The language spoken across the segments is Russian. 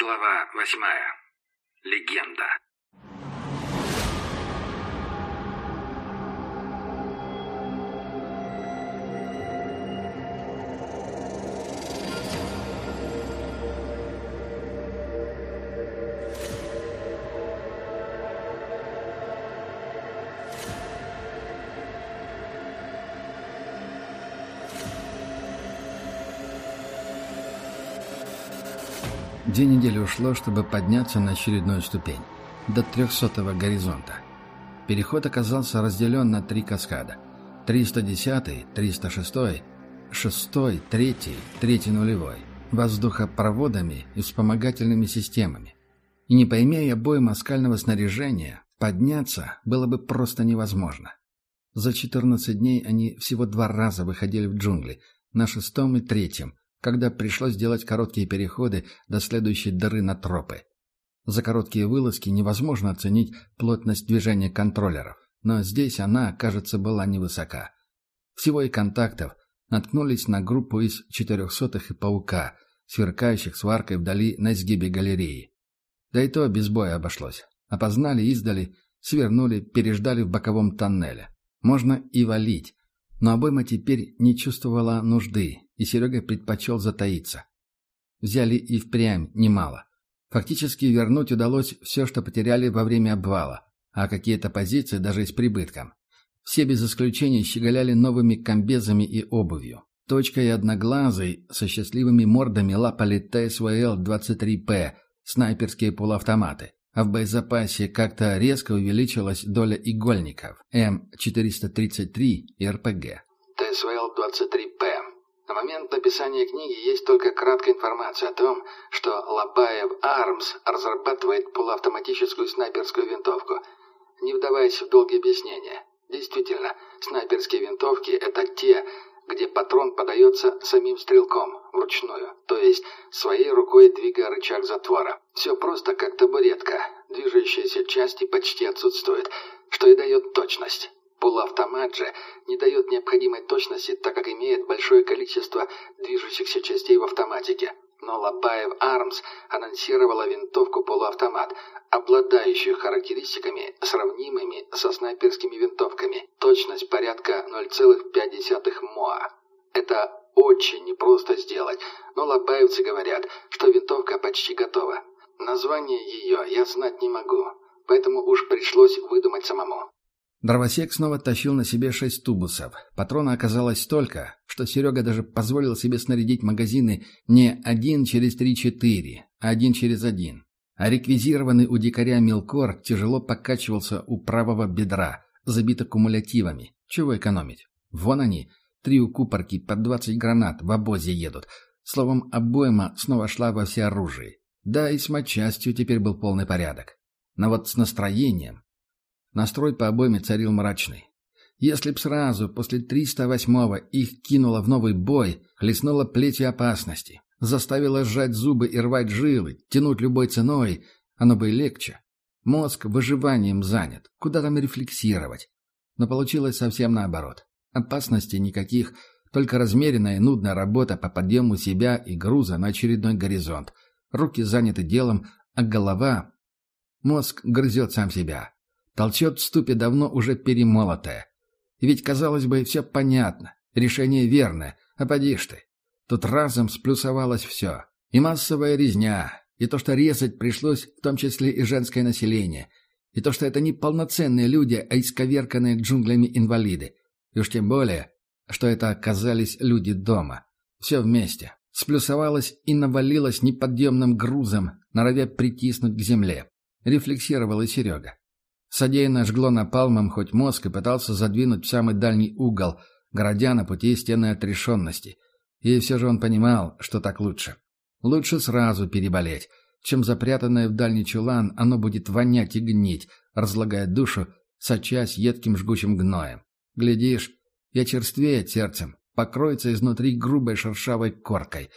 Глава восьмая. Легенда. Две недели ушло, чтобы подняться на очередную ступень, до трехсотого горизонта. Переход оказался разделен на три каскада. 310, 306, 6, 3, 3 нулевой, воздухопроводами и вспомогательными системами. И не поймея боя москального снаряжения, подняться было бы просто невозможно. За 14 дней они всего два раза выходили в джунгли, на шестом и третьем, когда пришлось делать короткие переходы до следующей дыры на тропы. За короткие вылазки невозможно оценить плотность движения контроллеров, но здесь она, кажется, была невысока. Всего и контактов наткнулись на группу из четырехсотых и паука, сверкающих сваркой вдали на сгибе галереи. Да и то без боя обошлось. Опознали, издали, свернули, переждали в боковом тоннеле. Можно и валить, но обойма теперь не чувствовала нужды, и Серега предпочел затаиться. Взяли и впрямь немало. Фактически вернуть удалось все, что потеряли во время обвала, а какие-то позиции даже с прибытком. Все без исключения щеголяли новыми комбезами и обувью. Точка и одноглазый со счастливыми мордами лапали ТСВЛ-23П, снайперские полуавтоматы а в боезапасе как-то резко увеличилась доля игольников М433 и РПГ. ТСВЛ-23П. На момент написания книги есть только краткая информация о том, что Лобаев Армс разрабатывает полуавтоматическую снайперскую винтовку. Не вдаваясь в долгие объяснения. Действительно, снайперские винтовки – это те, где патрон подается самим стрелком, вручную, то есть своей рукой двигая рычаг затвора. Все просто как табуретка, движущиеся части почти отсутствуют, что и дает точность. Полуавтомат же не дает необходимой точности, так как имеет большое количество движущихся частей в автоматике. Но Лобаев Армс анонсировала винтовку полуавтомат, обладающую характеристиками, сравнимыми со снайперскими винтовками. Точность порядка 0,5 МОА. Это очень непросто сделать, но лобаевцы говорят, что винтовка почти готова. Название ее я знать не могу, поэтому уж пришлось выдумать самому. Дровосек снова тащил на себе шесть тубусов. Патрона оказалось столько, что Серега даже позволил себе снарядить магазины не один через три-четыре, а один через один. А реквизированный у дикаря мелкор тяжело покачивался у правого бедра, забито кумулятивами. Чего экономить? Вон они, три укупорки под двадцать гранат в обозе едут. Словом, обойма снова шла во всеоружии. Да, и с матчастью теперь был полный порядок. Но вот с настроением Настрой по обойме царил мрачный. Если б сразу, после 308-го, их кинуло в новый бой, хлестнуло плетью опасности, заставило сжать зубы и рвать жилы, тянуть любой ценой, оно бы и легче. Мозг выживанием занят, куда там рефлексировать. Но получилось совсем наоборот. Опасностей никаких, только размеренная и нудная работа по подъему себя и груза на очередной горизонт. Руки заняты делом, а голова... Мозг грызет сам себя. Толчет в ступе давно уже перемолотое. И ведь, казалось бы, все понятно. Решение верное. А поди ж ты. Тут разом сплюсовалось все. И массовая резня, и то, что резать пришлось, в том числе и женское население, и то, что это не полноценные люди, а исковерканные джунглями инвалиды. И уж тем более, что это оказались люди дома. Все вместе. Сплюсовалось и навалилось неподъемным грузом, норовя притиснуть к земле. Рефлексировал и Серега. Содеянное жгло напалмом хоть мозг и пытался задвинуть в самый дальний угол, городя на пути стены отрешенности. И все же он понимал, что так лучше. Лучше сразу переболеть, чем запрятанное в дальний чулан оно будет вонять и гнить, разлагая душу, сочась едким жгучим гноем. Глядишь, и очерствеет сердцем, покроется изнутри грубой шершавой коркой.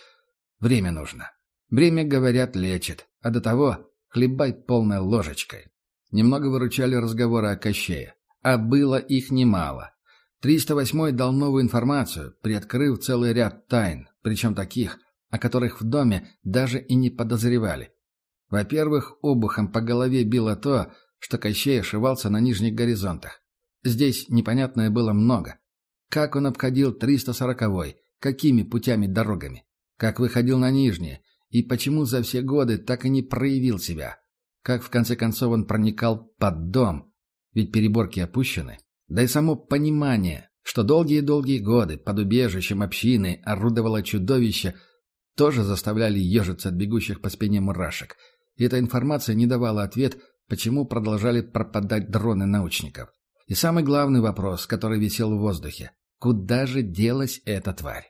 Время нужно. Время, говорят, лечит, а до того хлебай полной ложечкой. Немного выручали разговоры о Кощее. А было их немало. 308-й дал новую информацию, приоткрыв целый ряд тайн, причем таких, о которых в доме даже и не подозревали. Во-первых, обухом по голове било то, что Кощей ошивался на нижних горизонтах. Здесь непонятное было много. Как он обходил 340-й, какими путями-дорогами, как выходил на нижние, и почему за все годы так и не проявил себя. Как в конце концов он проникал под дом, ведь переборки опущены. Да и само понимание, что долгие-долгие годы под убежищем общины орудовало чудовище, тоже заставляли ежиться от бегущих по спине мурашек. И эта информация не давала ответ, почему продолжали пропадать дроны научников. И самый главный вопрос, который висел в воздухе. Куда же делась эта тварь?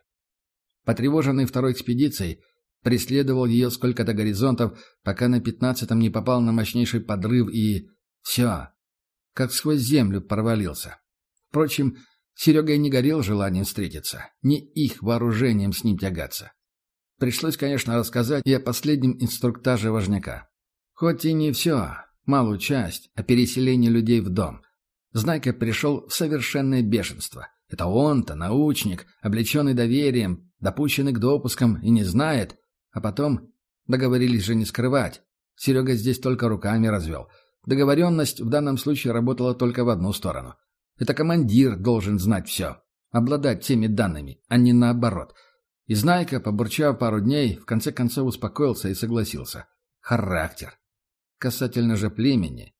Потревоженный второй экспедицией, преследовал ее сколько-то горизонтов, пока на пятнадцатом не попал на мощнейший подрыв и... Все. Как сквозь землю провалился. Впрочем, Серега и не горел желанием встретиться, не их вооружением с ним тягаться. Пришлось, конечно, рассказать и о последнем инструктаже важняка. Хоть и не все, малую часть, о переселении людей в дом. Знайка пришел в совершенное бешенство. Это он-то, научник, облеченный доверием, допущенный к допускам и не знает. А потом договорились же не скрывать. Серега здесь только руками развел. Договоренность в данном случае работала только в одну сторону. Это командир должен знать все, обладать всеми данными, а не наоборот. И Знайка, побурчав пару дней, в конце концов успокоился и согласился. Характер. Касательно же племени.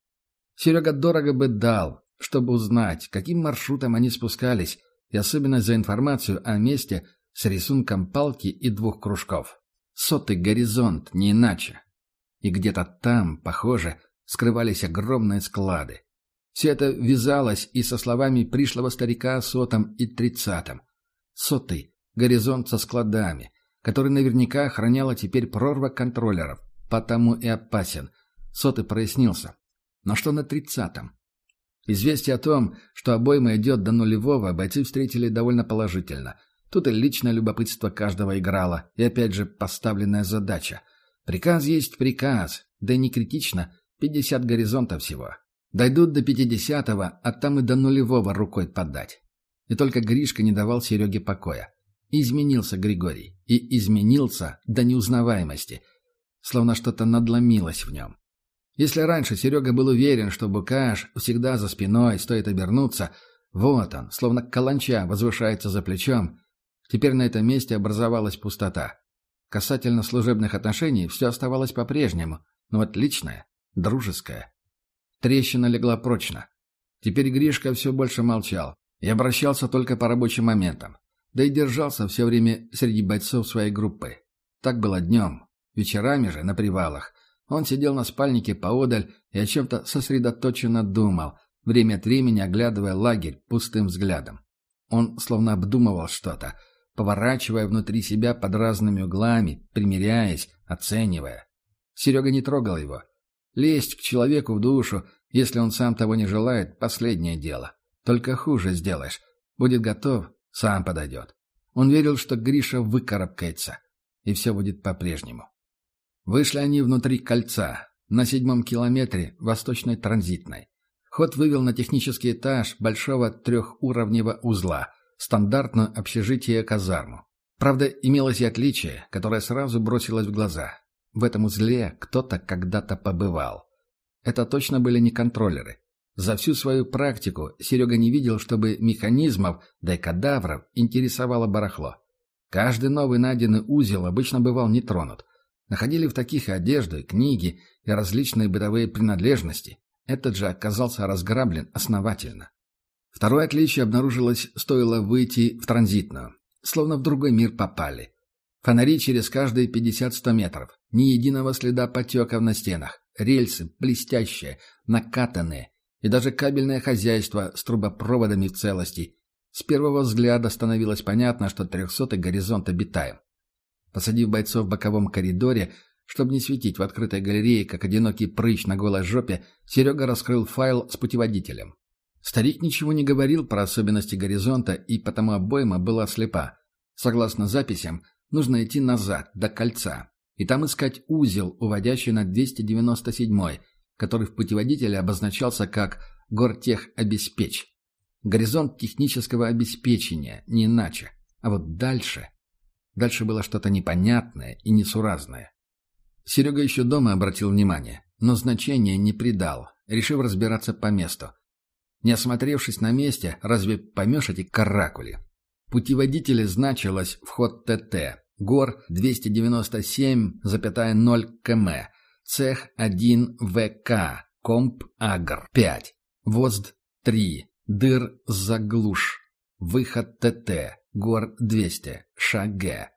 Серега дорого бы дал, чтобы узнать, каким маршрутом они спускались, и особенно за информацию о месте с рисунком палки и двух кружков. Сотый горизонт, не иначе. И где-то там, похоже, скрывались огромные склады. Все это вязалось и со словами пришлого старика о сотом и тридцатом. Сотый — горизонт со складами, который наверняка охраняла теперь прорва контроллеров, потому и опасен. Сотый прояснился. Но что на тридцатом? Известие о том, что обойма идет до нулевого, бойцы встретили довольно положительно. Тут и личное любопытство каждого играло, и опять же поставленная задача. Приказ есть приказ, да и не критично, 50 горизонтов всего. Дойдут до пятидесятого, а там и до нулевого рукой подать. И только Гришка не давал Сереге покоя. Изменился Григорий. И изменился до неузнаваемости. Словно что-то надломилось в нем. Если раньше Серега был уверен, что Букаш всегда за спиной, стоит обернуться, вот он, словно каланча, возвышается за плечом, теперь на этом месте образовалась пустота. Касательно служебных отношений все оставалось по-прежнему, но вот личное, дружеское, Трещина легла прочно. Теперь Гришка все больше молчал и обращался только по рабочим моментам. Да и держался все время среди бойцов своей группы. Так было днем. Вечерами же, на привалах, он сидел на спальнике поодаль и о чем-то сосредоточенно думал, время от времени оглядывая лагерь пустым взглядом. Он словно обдумывал что-то, поворачивая внутри себя под разными углами, примиряясь, оценивая. Серега не трогал его, Лезть к человеку в душу, если он сам того не желает, последнее дело. Только хуже сделаешь. Будет готов, сам подойдет. Он верил, что Гриша выкарабкается, и все будет по-прежнему. Вышли они внутри кольца, на седьмом километре восточной транзитной. Ход вывел на технический этаж большого трехуровневого узла, стандартное общежитие казарму. Правда, имелось и отличие, которое сразу бросилось в глаза. В этом узле кто-то когда-то побывал. Это точно были не контроллеры. За всю свою практику Серега не видел, чтобы механизмов, да и кадавров, интересовало барахло. Каждый новый найденный узел обычно бывал не тронут. Находили в таких и книги, и различные бытовые принадлежности. Этот же оказался разграблен основательно. Второе отличие обнаружилось, стоило выйти в транзитную. Словно в другой мир попали. Фонари через каждые 50-100 метров. Ни единого следа потеков на стенах. Рельсы блестящие, накатанные. И даже кабельное хозяйство с трубопроводами в целости. С первого взгляда становилось понятно, что трехсотый горизонт обитаем. Посадив бойцов в боковом коридоре, чтобы не светить в открытой галерее, как одинокий прыщ на голой жопе, Серега раскрыл файл с путеводителем. Старик ничего не говорил про особенности горизонта, и потому обойма была слепа. Согласно записям, нужно идти назад, до кольца, и там искать узел, уводящий на 297-й, который в путеводителе обозначался как «Гортех-обеспеч». Горизонт технического обеспечения, не иначе. А вот дальше... Дальше было что-то непонятное и несуразное. Серега еще дома обратил внимание, но значения не придал, решив разбираться по месту. Не осмотревшись на месте, разве поймешь эти каракули? Путеводителе значилось вход ТТ, гор 297,0 км, цех 1 ВК, комп Агр 5, ВОЗД 3, дыр заглуш, выход ТТ, гор 200, ШГ.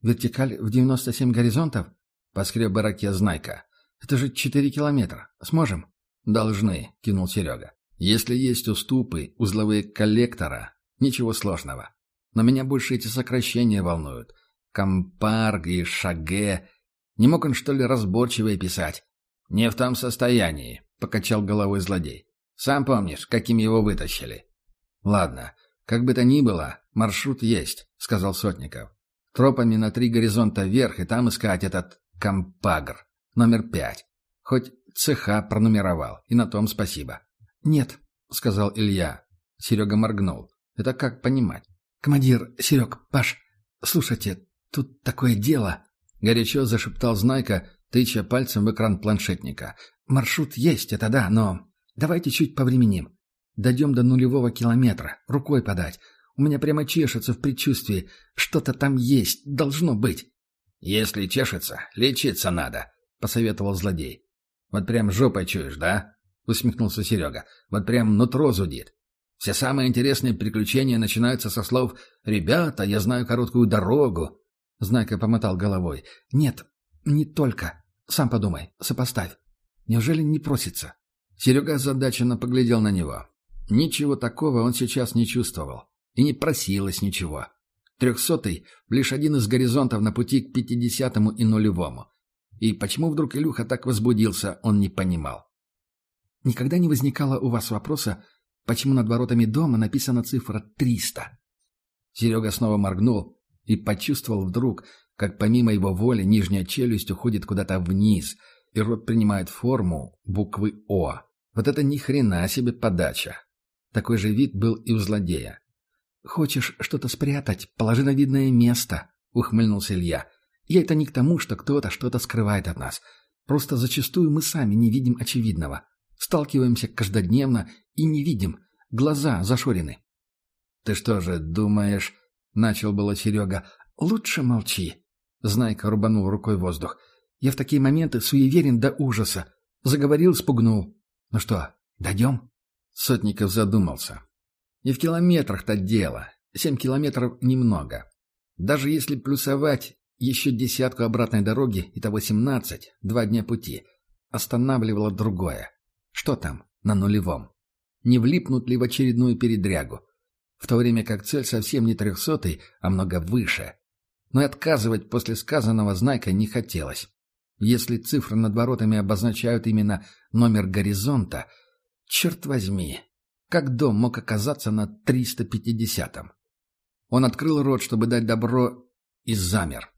Вертикаль в 97 горизонтов? Поскреб бараке Знайка. Это же 4 километра. Сможем? Должны, кинул Серега. Если есть уступы, узловые коллектора, ничего сложного. Но меня больше эти сокращения волнуют. Компарг и Шаге. Не мог он, что ли, разборчивее писать? Не в том состоянии, покачал головой злодей. Сам помнишь, каким его вытащили? Ладно, как бы то ни было, маршрут есть, сказал Сотников. Тропами на три горизонта вверх и там искать этот компагр, номер пять. Хоть цеха пронумеровал, и на том спасибо. «Нет», — сказал Илья. Серега моргнул. «Это как понимать?» «Командир, Серег, Паш, слушайте, тут такое дело», — горячо зашептал Знайка, тыча пальцем в экран планшетника. «Маршрут есть, это да, но давайте чуть повременим. Дойдем до нулевого километра, рукой подать. У меня прямо чешется в предчувствии. Что-то там есть, должно быть». «Если чешется, лечиться надо», — посоветовал злодей. «Вот прям жопой чуешь, да?» — усмехнулся Серега. «Вот прям нутро зудит. Все самые интересные приключения начинаются со слов «Ребята, я знаю короткую дорогу». Знайка помотал головой. «Нет, не только. Сам подумай, сопоставь. Неужели не просится?» Серега озадаченно поглядел на него. Ничего такого он сейчас не чувствовал. И не просилось ничего. Трехсотый — лишь один из горизонтов на пути к пятидесятому и нулевому. И почему вдруг Илюха так возбудился, он не понимал. Никогда не возникало у вас вопроса, почему над воротами дома написана цифра 300? Серега снова моргнул и почувствовал вдруг, как помимо его воли нижняя челюсть уходит куда-то вниз, и рот принимает форму буквы «О». Вот это ни хрена себе подача. Такой же вид был и у злодея. «Хочешь что-то спрятать? Положи на видное место», — ухмыльнулся Илья. «Я это не к тому, что кто-то что-то скрывает от нас. Просто зачастую мы сами не видим очевидного. Сталкиваемся каждодневно и не видим. Глаза зашорены. «Ты что же, думаешь...» — начал было Серега. «Лучше молчи». Знайка рубанул рукой воздух. «Я в такие моменты суеверен до ужаса. Заговорил, спугнул. Ну что, дойдем?» Сотников задумался. «Не в километрах-то дело. Семь километров немного. Даже если плюсовать еще десятку обратной дороги, и того семнадцать, два дня пути, останавливало другое. Что там, на нулевом? Не влипнут ли в очередную передрягу? В то время как цель совсем не трехсотый, а много выше. Но и отказывать после сказанного знайка не хотелось. Если цифры над воротами обозначают именно номер горизонта, черт возьми, как дом мог оказаться на 350-м? Он открыл рот, чтобы дать добро, и замер.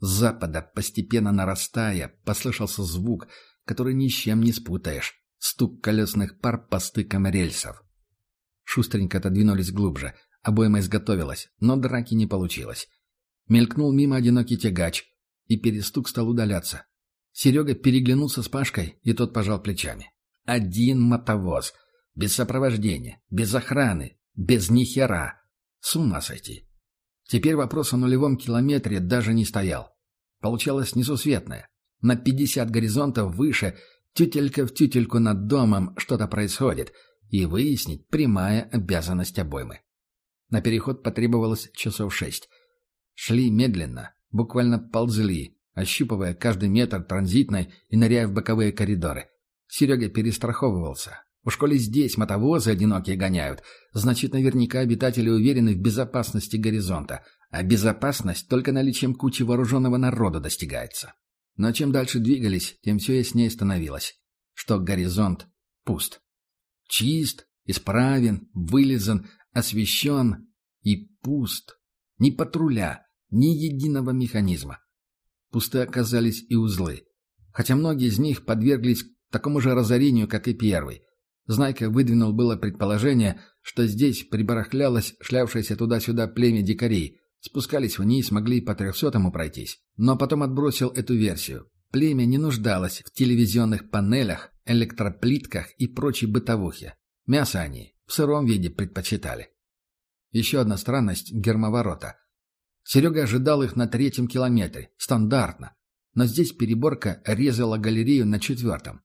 С запада, постепенно нарастая, послышался звук, который ни с чем не спутаешь. Стук колесных пар по стыкам рельсов. Шустренько отодвинулись глубже. Обойма изготовилась, но драки не получилось. Мелькнул мимо одинокий тягач, и перестук стал удаляться. Серега переглянулся с Пашкой, и тот пожал плечами. Один мотовоз. Без сопровождения, без охраны, без нихера. С ума сойти. Теперь вопрос о нулевом километре даже не стоял. Получалось несусветное. На пятьдесят горизонтов выше Тютелька в тютельку над домом что-то происходит, и выяснить прямая обязанность обоймы. На переход потребовалось часов шесть. Шли медленно, буквально ползли, ощупывая каждый метр транзитной и ныряя в боковые коридоры. Серега перестраховывался. У школе здесь мотовозы одинокие гоняют, значит, наверняка обитатели уверены в безопасности горизонта, а безопасность только наличием кучи вооруженного народа достигается. Но чем дальше двигались, тем все яснее становилось, что горизонт пуст. Чист, исправен, вылизан, освещен и пуст. Ни патруля, ни единого механизма. Пусты оказались и узлы. Хотя многие из них подверглись такому же разорению, как и первый. Знайка выдвинул было предположение, что здесь прибарахлялось шлявшееся туда-сюда племя дикарей, Спускались вниз, могли по трехсотому пройтись. Но потом отбросил эту версию. племя не нуждалось в телевизионных панелях, электроплитках и прочей бытовухе. Мясо они в сыром виде предпочитали. Еще одна странность гермоворота. Серега ожидал их на третьем километре, стандартно. Но здесь переборка резала галерею на четвертом.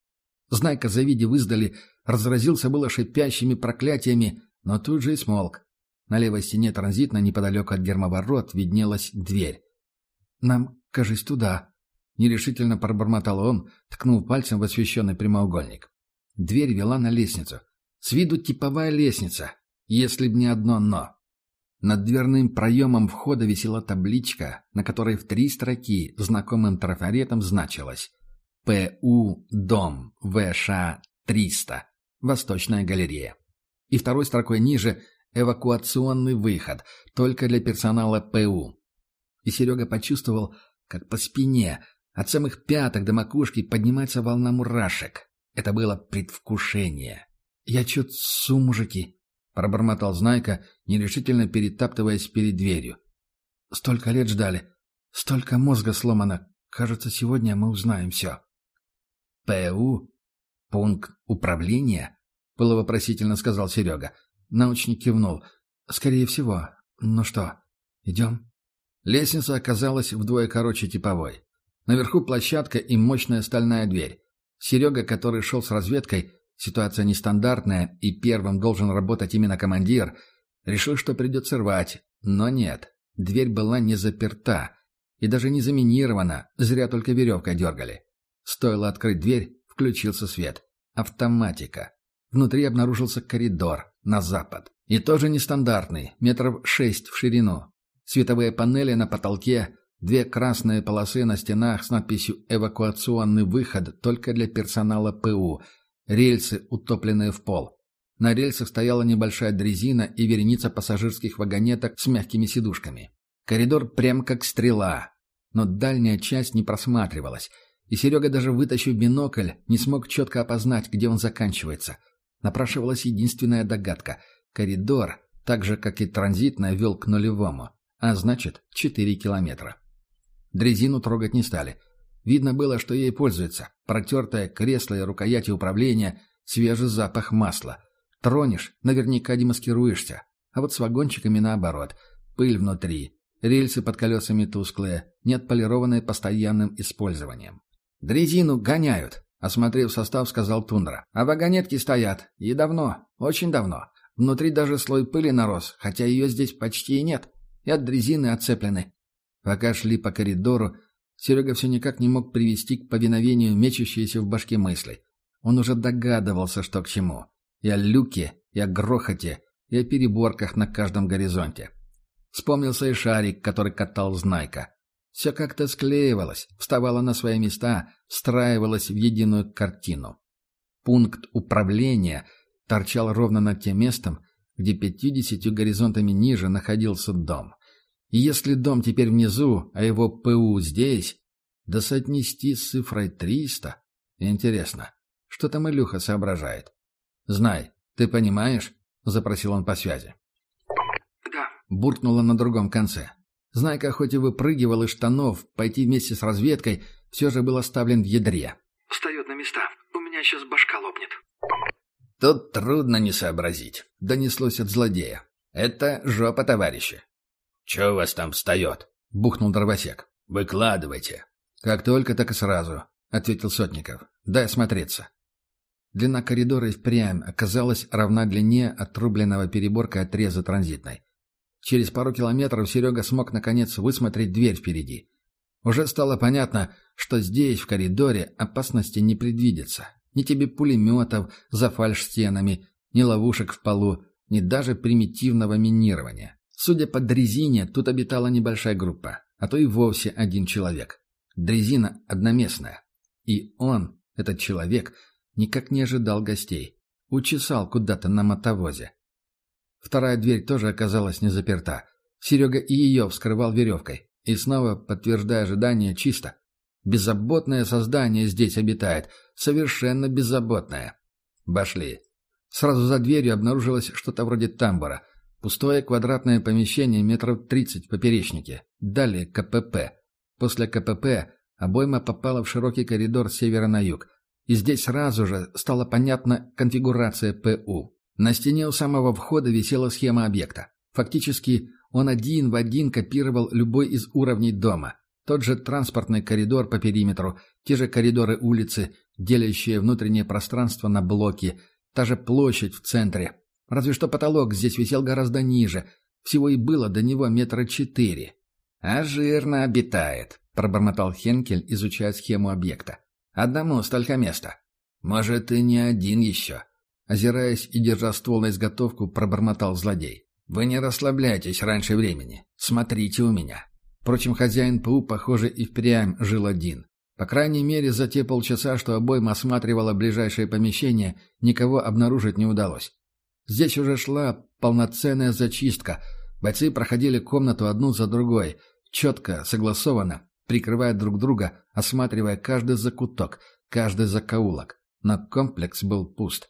Знайка, завидев издали, разразился было шипящими проклятиями, но тут же и смолк. На левой стене транзитно неподалеку от гермоворот виднелась дверь. «Нам, кажись, туда», — нерешительно пробормотал он, ткнув пальцем в освещенный прямоугольник. Дверь вела на лестницу. С виду типовая лестница, если б не одно «но». Над дверным проемом входа висела табличка, на которой в три строки знакомым трафаретом значилось «ПУ Дом ВШ-300. Восточная галерея». И второй строкой ниже «Эвакуационный выход, только для персонала ПУ». И Серега почувствовал, как по спине, от самых пяток до макушки поднимается волна мурашек. Это было предвкушение. «Я чё-то су, мужики», — пробормотал Знайка, нерешительно перетаптываясь перед дверью. «Столько лет ждали. Столько мозга сломано. Кажется, сегодня мы узнаем все». «ПУ? Пункт управления?» — полувопросительно сказал Серега. Научник кивнул. «Скорее всего. Ну что, идем?» Лестница оказалась вдвое короче типовой. Наверху площадка и мощная стальная дверь. Серега, который шел с разведкой, Ситуация нестандартная, и первым должен работать именно командир. Решил, что придется рвать. Но нет. Дверь была не заперта. И даже не заминирована. Зря только веревкой дергали. Стоило открыть дверь, включился свет. Автоматика. Внутри обнаружился коридор. На запад. И тоже нестандартный. Метров шесть в ширину. Световые панели на потолке. Две красные полосы на стенах с надписью «Эвакуационный выход только для персонала ПУ», Рельсы, утопленные в пол. На рельсах стояла небольшая дрезина и вереница пассажирских вагонеток с мягкими сидушками. Коридор прям как стрела. Но дальняя часть не просматривалась. И Серега, даже вытащив бинокль, не смог четко опознать, где он заканчивается. Напрашивалась единственная догадка. Коридор, так же, как и транзитная, вел к нулевому. А значит, 4 километра. Дрезину трогать не стали – Видно было, что ей пользуется. Протертое кресло и рукояти управления, свежий запах масла. Тронешь, наверняка демаскируешься. А вот с вагончиками наоборот. Пыль внутри. Рельсы под колесами тусклые, не отполированные постоянным использованием. «Дрезину гоняют», — осмотрев состав, сказал Тундра. «А вагонетки стоят. И давно. Очень давно. Внутри даже слой пыли нарос, хотя ее здесь почти и нет. И от дрезины отцеплены». Пока шли по коридору, Серега все никак не мог привести к повиновению мечущиеся в башке мысли. Он уже догадывался, что к чему. И о люке, и о грохоте, и о переборках на каждом горизонте. Вспомнился и шарик, который катал Знайка. Все как-то склеивалось, вставало на свои места, встраивалось в единую картину. Пункт управления торчал ровно над тем местом, где пятьюдесятью горизонтами ниже находился дом. И если дом теперь внизу, а его ПУ здесь, да соотнести с цифрой 300? Интересно, что там Илюха соображает? «Знай, ты понимаешь?» — запросил он по связи. «Да», — буркнула на другом конце. Знайка хоть и выпрыгивал из штанов, пойти вместе с разведкой, все же был оставлен в ядре. «Встает на места. У меня сейчас башка лопнет». «Тут трудно не сообразить», — донеслось от злодея. «Это жопа, товарищи. «Че у вас там встает?» — бухнул дровосек. «Выкладывайте». «Как только, так и сразу», — ответил Сотников. «Дай осмотреться». Длина коридора и впрямь оказалась равна длине отрубленного переборкой отреза транзитной. Через пару километров Серега смог, наконец, высмотреть дверь впереди. Уже стало понятно, что здесь, в коридоре, опасности не предвидится. Ни тебе пулеметов за фальш-стенами, ни ловушек в полу, ни даже примитивного минирования. Судя по дрезине, тут обитала небольшая группа, а то и вовсе один человек. Дрезина одноместная. И он, этот человек, никак не ожидал гостей. Учесал куда-то на мотовозе. Вторая дверь тоже оказалась не заперта. Серега и ее вскрывал веревкой. И снова, подтверждая ожидание, чисто. Беззаботное создание здесь обитает. Совершенно беззаботное. Башли. Сразу за дверью обнаружилось что-то вроде тамбура. Пустое квадратное помещение метров 30 в поперечнике. Далее КПП. После КПП Обойма попала в широкий коридор с севера на юг. И здесь сразу же стала понятна конфигурация ПУ. На стене у самого входа висела схема объекта. Фактически, он один в один копировал любой из уровней дома. Тот же транспортный коридор по периметру, те же коридоры улицы, делящие внутреннее пространство на блоки, та же площадь в центре. Разве что потолок здесь висел гораздо ниже. Всего и было до него метра четыре. «А жирно обитает», — пробормотал Хенкель, изучая схему объекта. «Одному столько места. Может, и не один еще». Озираясь и держа ствол на изготовку, пробормотал злодей. «Вы не расслабляйтесь раньше времени. Смотрите у меня». Впрочем, хозяин ПУ, похоже, и впрямь жил один. По крайней мере, за те полчаса, что обойма осматривала ближайшее помещение, никого обнаружить не удалось. Здесь уже шла полноценная зачистка. Бойцы проходили комнату одну за другой, четко, согласованно, прикрывая друг друга, осматривая каждый закуток, каждый закоулок. Но комплекс был пуст.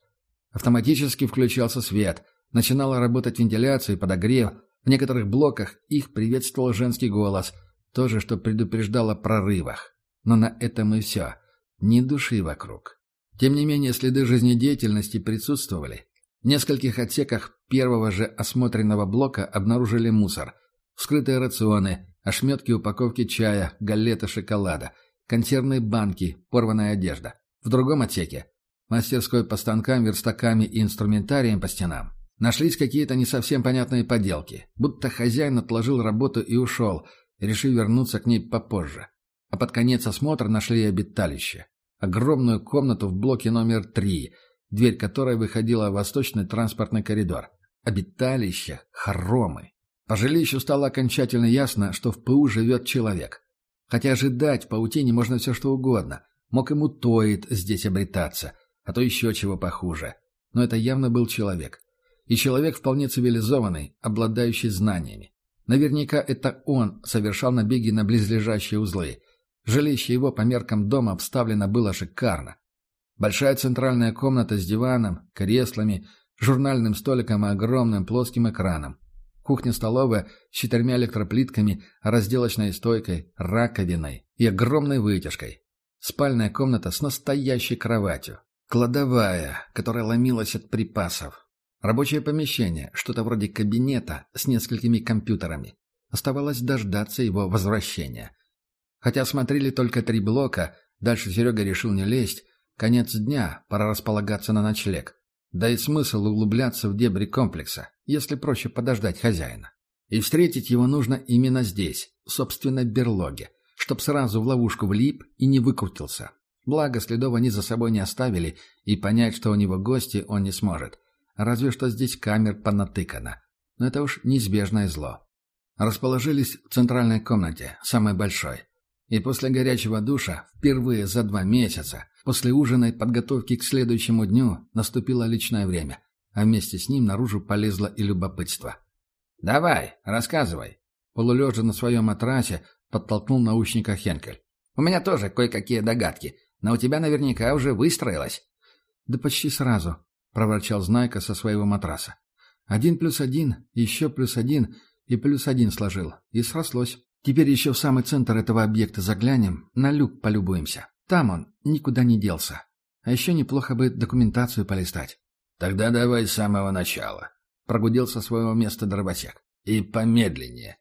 Автоматически включался свет, начинала работать вентиляция и подогрев. В некоторых блоках их приветствовал женский голос, то же, что предупреждало о прорывах. Но на этом и все. Ни души вокруг. Тем не менее, следы жизнедеятельности присутствовали. В нескольких отсеках первого же осмотренного блока обнаружили мусор. Вскрытые рационы, ошметки упаковки чая, галеты шоколада, консервные банки, порванная одежда. В другом отсеке мастерской по станкам, верстаками и инструментарием по стенам. Нашлись какие-то не совсем понятные поделки, будто хозяин отложил работу и ушел, решив вернуться к ней попозже. А под конец осмотра нашли обиталище. Огромную комнату в блоке номер три, дверь которой выходила в восточный транспортный коридор. Обиталище, хоромы. По жилищу стало окончательно ясно, что в ПУ живет человек. Хотя ожидать в паутине можно все что угодно. Мог ему тоит здесь обретаться а то еще чего похуже. Но это явно был человек. И человек вполне цивилизованный, обладающий знаниями. Наверняка это он совершал набеги на близлежащие узлы. Жилище его по меркам дома обставлено было шикарно. Большая центральная комната с диваном, креслами, журнальным столиком и огромным плоским экраном. Кухня-столовая с четырьмя электроплитками, разделочной стойкой, раковиной и огромной вытяжкой. Спальная комната с настоящей кроватью, Кладовая, которая ломилась от припасов. Рабочее помещение, что-то вроде кабинета с несколькими компьютерами. Оставалось дождаться его возвращения. Хотя смотрели только три блока, дальше Серега решил не лезть. Конец дня, пора располагаться на ночлег. Да и смысл углубляться в дебри комплекса, если проще подождать хозяина. И встретить его нужно именно здесь, в собственной берлоге, чтоб сразу в ловушку влип и не выкрутился. Благо, следов они за собой не оставили, и понять, что у него гости, он не сможет. Разве что здесь камер понатыкано. Но это уж неизбежное зло. Расположились в центральной комнате, самой большой. И после горячего душа, впервые за два месяца, после ужина и подготовки к следующему дню, наступило личное время, а вместе с ним наружу полезло и любопытство. «Давай, рассказывай!» Полулежа на своем матрасе, подтолкнул научника Хенкель. «У меня тоже кое-какие догадки, но у тебя наверняка уже выстроилось». «Да почти сразу», — проворчал Знайка со своего матраса. «Один плюс один, еще плюс один и плюс один сложил. И срослось. Теперь еще в самый центр этого объекта заглянем, на люк полюбуемся. Там он никуда не делся. А еще неплохо бы документацию полистать». «Тогда давай с самого начала», — прогудел со своего места дробосек. «И помедленнее».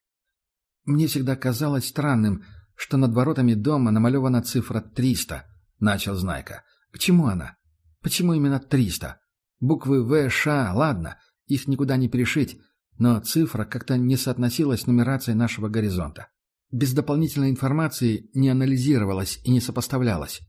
Мне всегда казалось странным, что над воротами дома намалевана цифра 300, — начал Знайка. «К чему она? Почему именно триста? Буквы В, Ш, ладно, их никуда не перешить, но цифра как-то не соотносилась с нумерацией нашего горизонта. Без дополнительной информации не анализировалась и не сопоставлялась.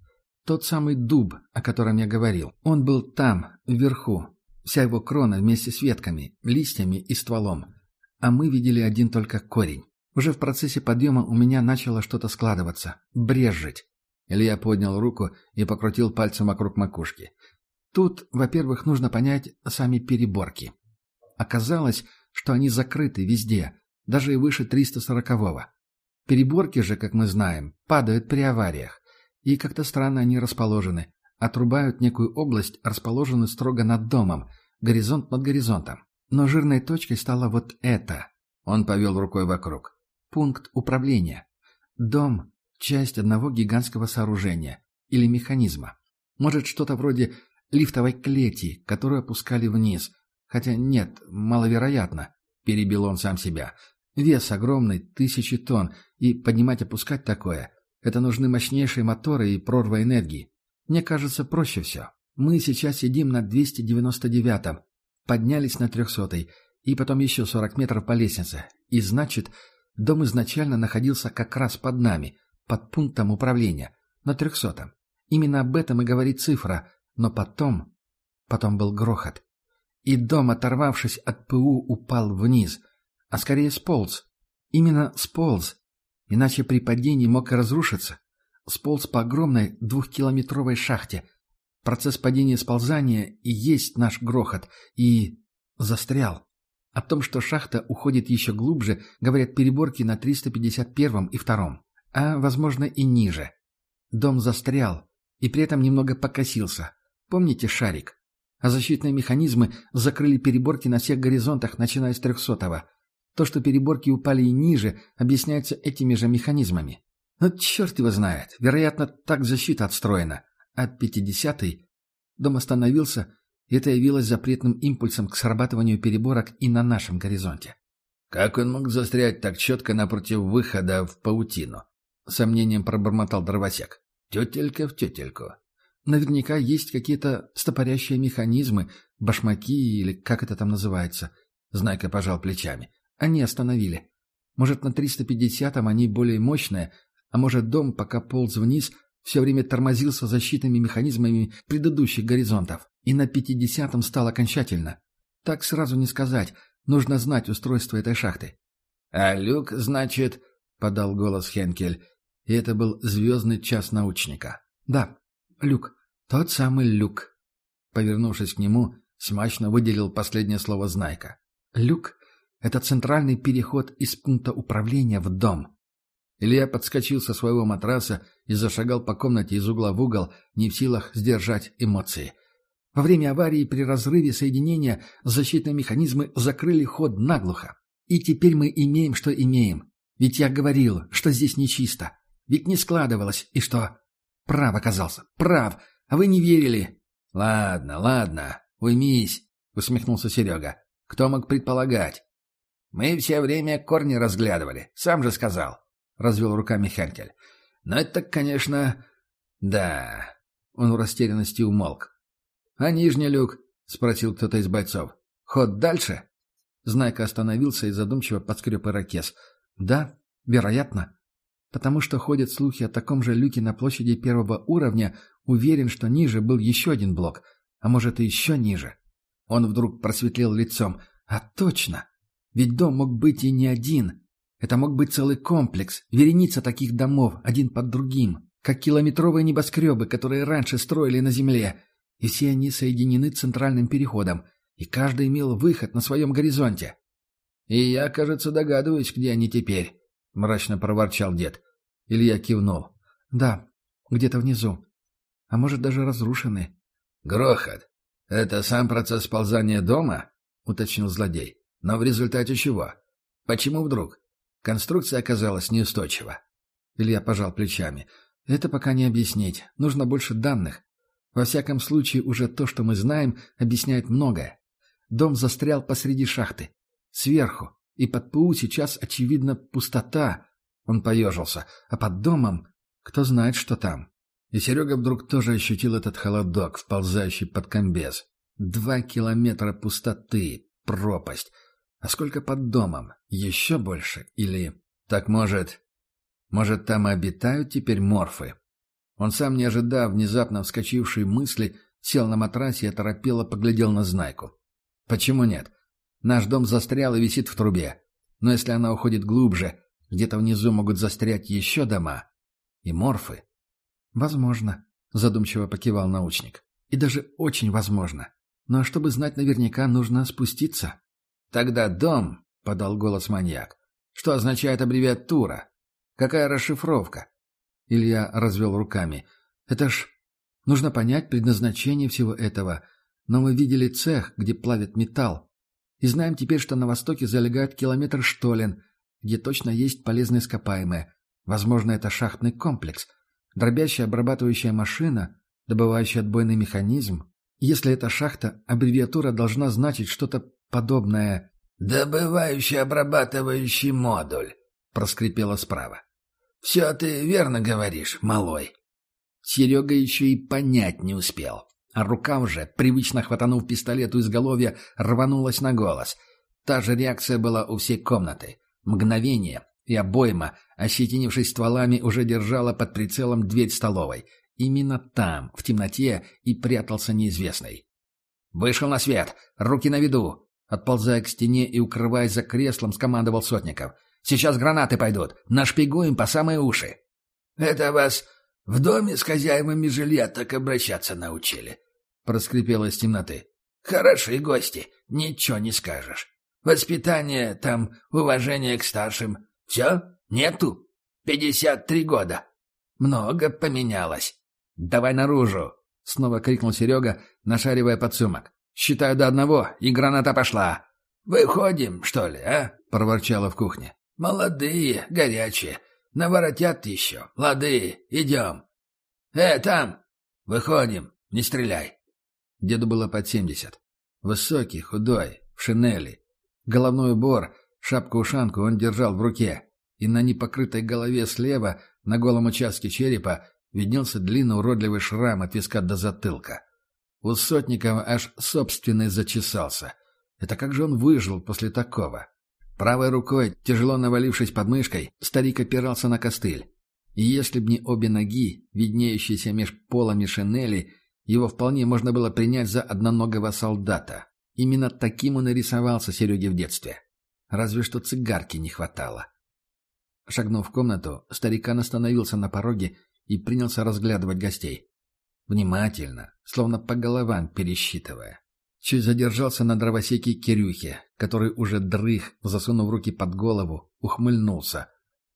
Тот самый дуб, о котором я говорил, он был там, вверху. Вся его крона вместе с ветками, листьями и стволом. А мы видели один только корень. Уже в процессе подъема у меня начало что-то складываться, брежить. Илья поднял руку и покрутил пальцем вокруг макушки. Тут, во-первых, нужно понять сами переборки. Оказалось, что они закрыты везде, даже и выше 340-го. Переборки же, как мы знаем, падают при авариях. И как-то странно они расположены. Отрубают некую область, расположенную строго над домом, горизонт над горизонтом. Но жирной точкой стало вот это. Он повел рукой вокруг. Пункт управления. Дом часть одного гигантского сооружения или механизма. Может, что-то вроде лифтовой клети, которую опускали вниз. Хотя нет, маловероятно, перебил он сам себя. Вес огромный, тысячи тонн, и поднимать-опускать такое – это нужны мощнейшие моторы и прорва энергии. Мне кажется, проще все. Мы сейчас сидим на 299-м, поднялись на 300-й, и потом еще 40 метров по лестнице. И значит, дом изначально находился как раз под нами, под пунктом управления, на 300-м. Именно об этом и говорит цифра, но потом... Потом был грохот. И дом, оторвавшись от ПУ, упал вниз – а скорее сполз. Именно сполз. Иначе при падении мог и разрушиться. Сполз по огромной двухкилометровой шахте. Процесс падения-сползания и есть наш грохот. И... застрял. О том, что шахта уходит еще глубже, говорят переборки на 351 и втором, а, возможно, и ниже. Дом застрял и при этом немного покосился. Помните шарик? А защитные механизмы закрыли переборки на всех горизонтах, начиная с трехсотого. То, что переборки упали и ниже, объясняется этими же механизмами. Но черт его знает, вероятно, так защита отстроена. А 50-й дом остановился, и это явилось запретным импульсом к срабатыванию переборок и на нашем горизонте. «Как он мог застрять так четко напротив выхода в паутину?» — сомнением пробормотал дровосек. «Тетелька в тетельку». «Наверняка есть какие-то стопорящие механизмы, башмаки или как это там называется». Знайка пожал плечами. Они остановили. Может, на 350-м они более мощные, а может, дом, пока полз вниз, все время тормозился защитными механизмами предыдущих горизонтов. И на 50-м стал окончательно. Так сразу не сказать. Нужно знать устройство этой шахты. «А люк, значит...» — подал голос Хенкель. И это был звездный час научника. «Да, люк. Тот самый люк». Повернувшись к нему, смачно выделил последнее слово Знайка. «Люк это центральный переход из пункта управления в дом. Илья подскочил со своего матраса и зашагал по комнате из угла в угол, не в силах сдержать эмоции. Во время аварии при разрыве соединения защитные механизмы закрыли ход наглухо. И теперь мы имеем, что имеем. Ведь я говорил, что здесь нечисто. Ведь не складывалось. И что? Прав оказался. Прав. А вы не верили. — Ладно, ладно. Уймись, — усмехнулся Серега. — Кто мог предполагать? Мы все время корни разглядывали, сам же сказал, — развел руками Хенкель. Но это, конечно... Да... Он в растерянности умолк. — А нижний люк? — спросил кто-то из бойцов. — Ход дальше? Знайка остановился и задумчиво подскреб ирокез. — Да, вероятно. Потому что ходят слухи о таком же люке на площади первого уровня, уверен, что ниже был еще один блок, а может и еще ниже. Он вдруг просветлел лицом. А точно! Ведь дом мог быть и не один. Это мог быть целый комплекс, вереница таких домов, один под другим, как километровые небоскребы, которые раньше строили на земле. И все они соединены центральным переходом, и каждый имел выход на своем горизонте. «И я, кажется, догадываюсь, где они теперь», — мрачно проворчал дед. Илья кивнул. «Да, где-то внизу. А может, даже разрушены». «Грохот. Это сам процесс ползания дома?» — уточнил злодей. Но в результате чего? Почему вдруг? Конструкция оказалась неустойчива. Илья пожал плечами. Это пока не объяснить. Нужно больше данных. Во всяком случае, уже то, что мы знаем, объясняет многое. Дом застрял посреди шахты. Сверху. И под ПУ сейчас, очевидно, пустота. Он поежился. А под домом... Кто знает, что там. И Серега вдруг тоже ощутил этот холодок, вползающий под комбез. Два километра пустоты. Пропасть. А сколько под домом? Еще больше? Или... Так может... Может, там обитают теперь морфы? Он сам, не ожидав внезапно вскочившей мысли, сел на матрасе и оторопело поглядел на Знайку. Почему нет? Наш дом застрял и висит в трубе. Но если она уходит глубже, где-то внизу могут застрять еще дома. И морфы. Возможно, задумчиво покивал научник. И даже очень возможно. Но чтобы знать наверняка, нужно спуститься. «Тогда дом», — подал голос маньяк. «Что означает аббревиатура? Какая расшифровка?» Илья развел руками. «Это ж... Нужно понять предназначение всего этого. Но мы видели цех, где плавят металл. И знаем теперь, что на востоке залегает километр штолен, где точно есть полезные ископаемые. Возможно, это шахтный комплекс, дробящая обрабатывающая машина, добывающий отбойный механизм. Если это шахта, аббревиатура должна значить что-то подобное «Добывающий обрабатывающий модуль», — проскрипело справа. «Все ты верно говоришь, малой». Серега еще и понять не успел. А рука уже, привычно хватанув пистолет у изголовья, рванулась на голос. Та же реакция была у всей комнаты. Мгновение, и обойма, ощетинившись стволами, уже держала под прицелом дверь столовой. Именно там, в темноте, и прятался неизвестный. «Вышел на свет! Руки на виду!» Отползая к стене и укрываясь за креслом, скомандовал Сотников. «Сейчас гранаты пойдут! Нашпигуем по самые уши!» «Это вас в доме с хозяевами жилья так обращаться научили?» — проскрипело из темноты. «Хорошие гости, ничего не скажешь. Воспитание, там, уважение к старшим. Все? Нету? Пятьдесят три года. Много поменялось. «Давай наружу!» — снова крикнул Серега, нашаривая подсумок. «Считаю до одного, и граната пошла!» «Выходим, что ли, а?» — проворчала в кухне. «Молодые, горячие. Наворотят еще. Лады, идем. Э, там! Выходим, не стреляй!» Деду было под семьдесят. Высокий, худой, в шинели. Головной убор, шапку-ушанку он держал в руке, и на непокрытой голове слева, на голом участке черепа, виднелся длинный уродливый шрам от виска до затылка. У Сотникова аж собственный зачесался. Это как же он выжил после такого? Правой рукой, тяжело навалившись под мышкой, старик опирался на костыль. И если б не обе ноги, виднеющиеся меж полами шинели, его вполне можно было принять за одноногого солдата. Именно таким он и рисовался Сереге в детстве. Разве что цигарки не хватало. Шагнув в комнату, старикан остановился на пороге и принялся разглядывать гостей. Внимательно, словно по головам пересчитывая. Чуть задержался на дровосеке Кирюхе, который уже дрых, засунув руки под голову, ухмыльнулся.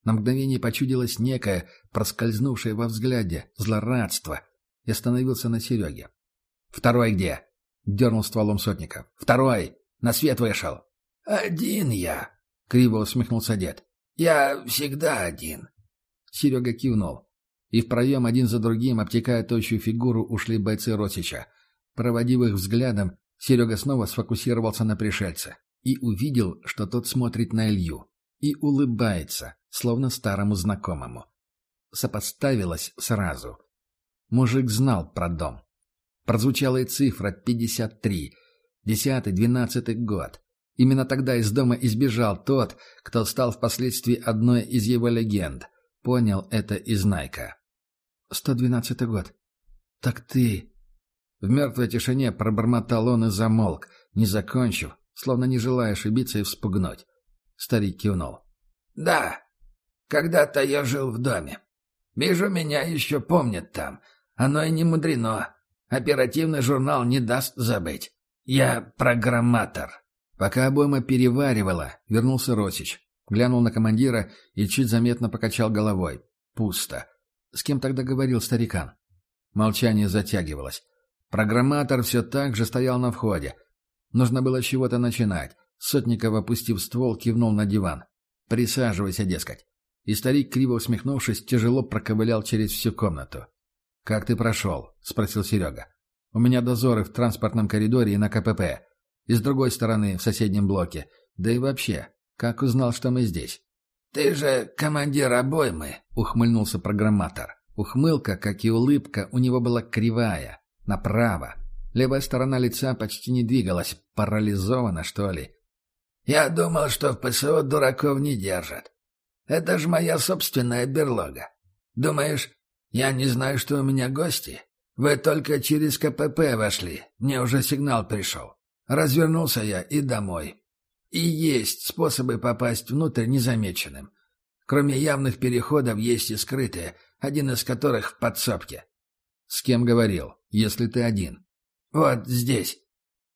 На мгновение почудилось некое, проскользнувшее во взгляде, злорадство, и остановился на Сереге. «Второй где?» — дернул стволом сотника. «Второй! На свет вышел!» «Один я!» — криво усмехнулся дед. «Я всегда один!» Серега кивнул и в проем один за другим, обтекая тощую фигуру, ушли бойцы Росича. Проводив их взглядом, Серега снова сфокусировался на пришельце и увидел, что тот смотрит на Илью и улыбается, словно старому знакомому. Сопоставилось сразу. Мужик знал про дом. Прозвучала и цифра 53, десятый-двенадцатый год. Именно тогда из дома избежал тот, кто стал впоследствии одной из его легенд. Понял это и Знайка. Сто двенадцатый год. Так ты...» В мертвой тишине пробормотал он и замолк, не закончив, словно не желая ошибиться и вспугнуть. Старик кивнул. «Да, когда-то я жил в доме. Вижу, меня еще помнят там. Оно и не мудрено. Оперативный журнал не даст забыть. Я программатор». Пока обойма переваривала, вернулся Росич. Глянул на командира и чуть заметно покачал головой. Пусто. С кем тогда говорил старикан? Молчание затягивалось. Программатор все так же стоял на входе. Нужно было чего-то начинать. Сотников, опустив ствол, кивнул на диван. «Присаживайся, дескать». И старик, криво усмехнувшись, тяжело проковылял через всю комнату. «Как ты прошел?» — спросил Серега. «У меня дозоры в транспортном коридоре и на КПП. И с другой стороны, в соседнем блоке. Да и вообще, как узнал, что мы здесь?» «Ты же командир обоймы», — ухмыльнулся программатор. Ухмылка, как и улыбка, у него была кривая, направо. Левая сторона лица почти не двигалась, парализована, что ли. «Я думал, что в ПСО дураков не держат. Это же моя собственная берлога. Думаешь, я не знаю, что у меня гости? Вы только через КПП вошли, мне уже сигнал пришел. Развернулся я и домой. И есть способы попасть внутрь незамеченным. Кроме явных переходов есть и скрытые, один из которых в подсобке. С кем говорил, если ты один? Вот здесь.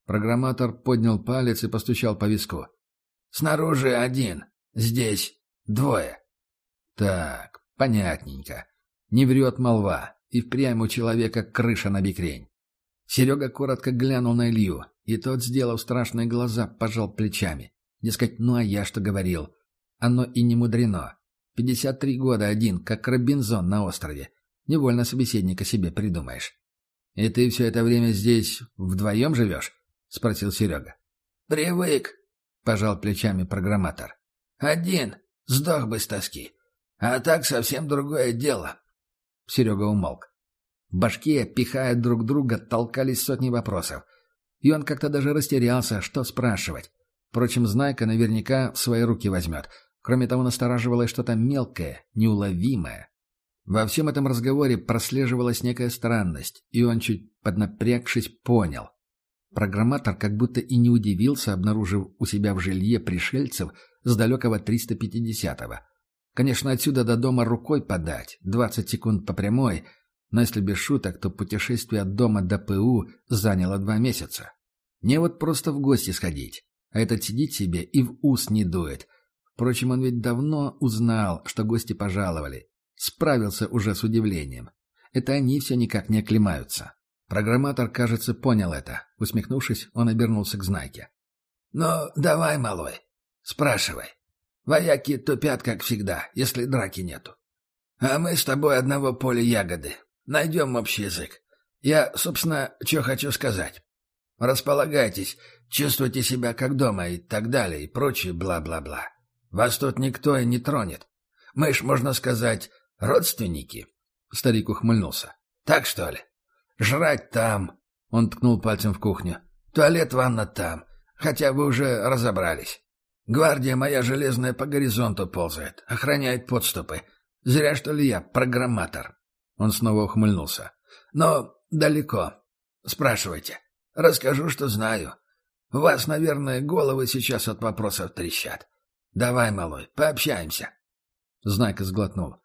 Программатор поднял палец и постучал по виску. Снаружи один, здесь двое. Так, понятненько. Не врет молва, и впрямь у человека крыша на бикрень. Серега коротко глянул на Илью, и тот, сделав страшные глаза, пожал плечами. Дескать, ну а я что говорил? Оно и не мудрено. 53 года один, как Робинзон на острове. Невольно собеседника себе придумаешь. «И ты все это время здесь вдвоем живешь?» — спросил Серега. «Привык», — пожал плечами программатор. «Один. Сдох бы с тоски. А так совсем другое дело». Серега умолк. В башке, пихая друг друга, толкались сотни вопросов. И он как-то даже растерялся, что спрашивать. Впрочем, Знайка наверняка в свои руки возьмет. Кроме того, настораживалось что-то мелкое, неуловимое. Во всем этом разговоре прослеживалась некая странность, и он, чуть поднапрягшись, понял. Программатор как будто и не удивился, обнаружив у себя в жилье пришельцев с далекого 350-го. Конечно, отсюда до дома рукой подать, 20 секунд по прямой, но если без шуток, то путешествие от дома до ПУ заняло два месяца. Не вот просто в гости сходить, а этот сидит себе и в ус не дует. Впрочем, он ведь давно узнал, что гости пожаловали. Справился уже с удивлением. Это они все никак не оклемаются. Программатор, кажется, понял это. Усмехнувшись, он обернулся к Знайке. «Ну, давай, малой, спрашивай. Вояки тупят, как всегда, если драки нету. А мы с тобой одного поля ягоды. Найдем общий язык. Я, собственно, что хочу сказать. Располагайтесь, чувствуйте себя как дома и так далее, и прочее бла-бла-бла. Вас тут никто и не тронет. Мы ж, можно сказать, родственники. Старик ухмыльнулся. Так что ли? Жрать там. Он ткнул пальцем в кухню. Туалет, ванна там. Хотя вы уже разобрались. Гвардия моя железная по горизонту ползает, охраняет подступы. Зря, что ли, я программатор. Он снова ухмыльнулся. Но далеко. Спрашивайте. Расскажу, что знаю. У вас, наверное, головы сейчас от вопросов трещат. Давай, малой, пообщаемся. Знайка сглотнул.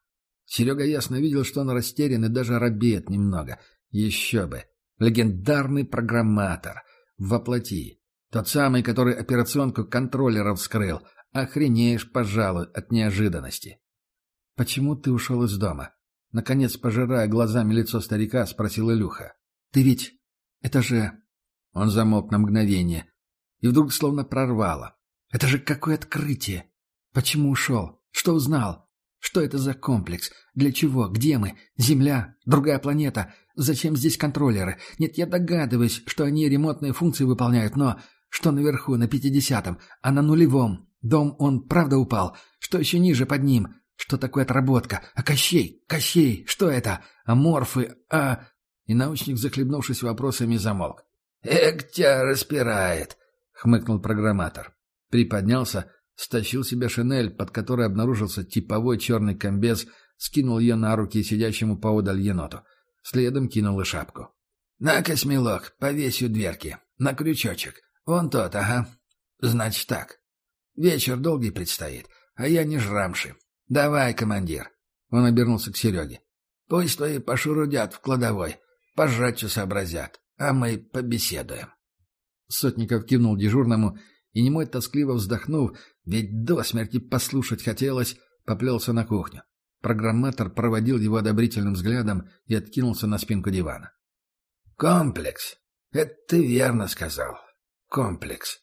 Серега ясно видел, что он растерян и даже робеет немного. Еще бы. Легендарный программатор. Воплоти. Тот самый, который операционку контроллеров вскрыл. Охренеешь, пожалуй, от неожиданности. «Почему ты ушел из дома?» Наконец, пожирая глазами лицо старика, спросил Илюха. «Ты ведь... Это же...» Он замолк на мгновение. И вдруг словно прорвало. «Это же какое открытие! Почему ушел? Что узнал? Что это за комплекс? Для чего? Где мы? Земля? Другая планета? Зачем здесь контроллеры? Нет, я догадываюсь, что они ремонтные функции выполняют, но... Что наверху, на пятидесятом, а на нулевом? Дом, он правда упал? Что еще ниже под ним? Что такое отработка? А Кощей? Кощей? Что это? Аморфы? А...» И научник, захлебнувшись вопросами, замолк. «Эк, тебя распирает!» — хмыкнул программатор. Приподнялся, стащил себе шинель, под которой обнаружился типовой черный комбез, скинул ее на руки сидящему поодаль еноту. Следом кинул и шапку. «На, космелок, повесь у дверки. На крючочек. Вон тот, ага. Значит так. Вечер долгий предстоит, а я не жрамши. «Давай, командир!» Он обернулся к Сереге. «Пусть твои пошурудят в кладовой, пожрать сообразят, а мы побеседуем». Сотников кивнул дежурному, и немой тоскливо вздохнув, ведь до смерти послушать хотелось, поплелся на кухню. Программатор проводил его одобрительным взглядом и откинулся на спинку дивана. «Комплекс. Это ты верно сказал. Комплекс.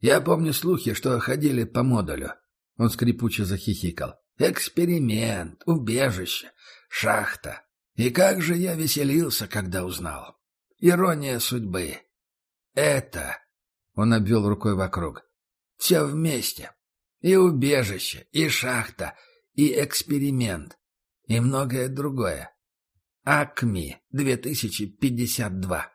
Я помню слухи, что ходили по модулю». Он скрипуче захихикал. Эксперимент, убежище, шахта. И как же я веселился, когда узнал. Ирония судьбы. Это... Он обвел рукой вокруг. Все вместе. И убежище, и шахта, и эксперимент, и многое другое. АКМИ 2052.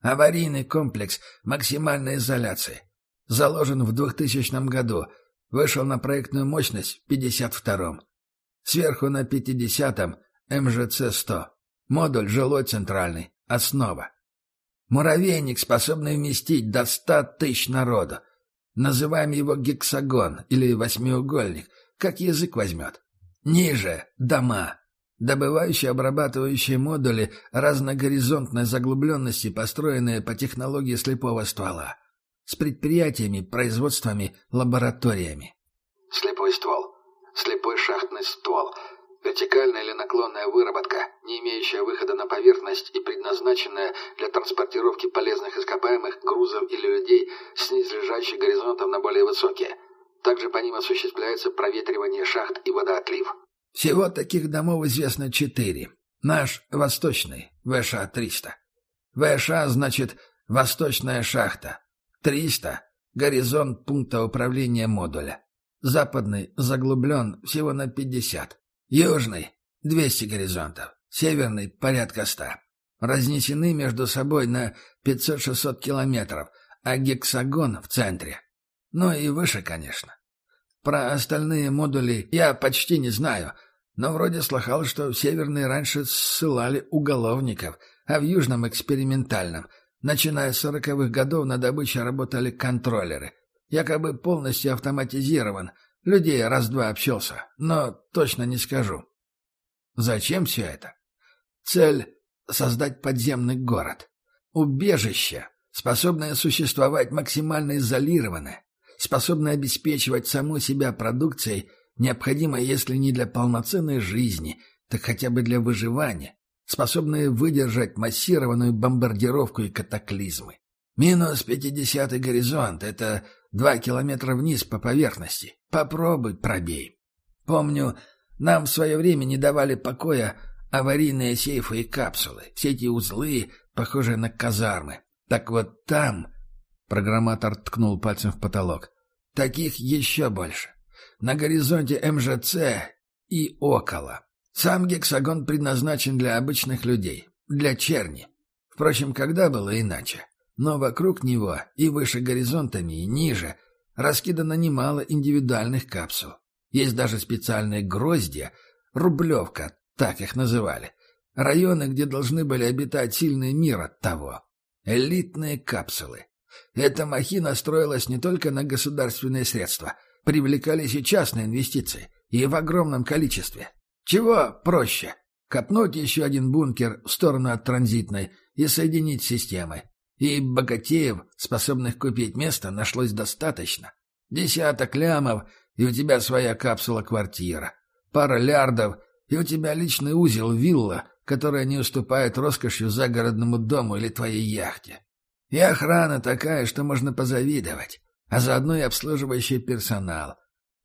Аварийный комплекс максимальной изоляции. Заложен в 2000 году Вышел на проектную мощность в 52-м. Сверху на 50-м МЖЦ-100. Модуль жилой центральный. Основа. Муравейник, способный вместить до 100 тысяч народу. Называем его гексагон или восьмиугольник, как язык возьмет. Ниже — дома. Добывающие обрабатывающие модули разногоризонтной заглубленности, построенные по технологии слепого ствола с предприятиями, производствами, лабораториями. Слепой ствол. Слепой шахтный ствол. Вертикальная или наклонная выработка, не имеющая выхода на поверхность и предназначенная для транспортировки полезных ископаемых, грузов или людей с низлежащих горизонтов на более высокие. Также по ним осуществляется проветривание шахт и водоотлив. Всего таких домов известно четыре. Наш восточный, ВШ-300. ВШ значит «Восточная шахта». 300 — горизонт пункта управления модуля. Западный заглублен всего на 50. Южный — 200 горизонтов. Северный — порядка 100. Разнесены между собой на 500-600 километров, а гексагон в центре. Ну и выше, конечно. Про остальные модули я почти не знаю, но вроде слыхал, что в Северный раньше ссылали уголовников, а в Южном — экспериментальном. Начиная с сороковых годов на добыче работали контроллеры. Якобы полностью автоматизирован. Людей раз-два общался, но точно не скажу. Зачем все это? Цель — создать подземный город. Убежище, способное существовать максимально изолированно, способное обеспечивать саму себя продукцией, необходимой, если не для полноценной жизни, так хотя бы для выживания, способное выдержать массированную бомбардировку и катаклизмы. Минус пятидесятый горизонт — это два километра вниз по поверхности. Попробуй пробей. Помню, нам в свое время не давали покоя аварийные сейфы и капсулы, все эти узлы, похожие на казармы. Так вот там, программатор ткнул пальцем в потолок, таких еще больше. На горизонте МЖЦ и около. Сам гексагон предназначен для обычных людей, для черни. Впрочем, когда было иначе? Но вокруг него и выше горизонтами, и ниже раскидано немало индивидуальных капсул. Есть даже специальные гроздья, рублевка, так их называли. Районы, где должны были обитать сильные мира того. Элитные капсулы. Эта махина строилась не только на государственные средства. Привлекались и частные инвестиции. И в огромном количестве. Чего проще? Копнуть еще один бункер в сторону от транзитной и соединить с системой. И богатеев, способных купить место, нашлось достаточно. Десяток лямов — и у тебя своя капсула-квартира. Пара лярдов, и у тебя личный узел вилла, которая не уступает роскошью загородному дому или твоей яхте. И охрана такая, что можно позавидовать, а заодно и обслуживающий персонал.